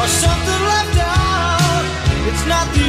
or something left out. It's not the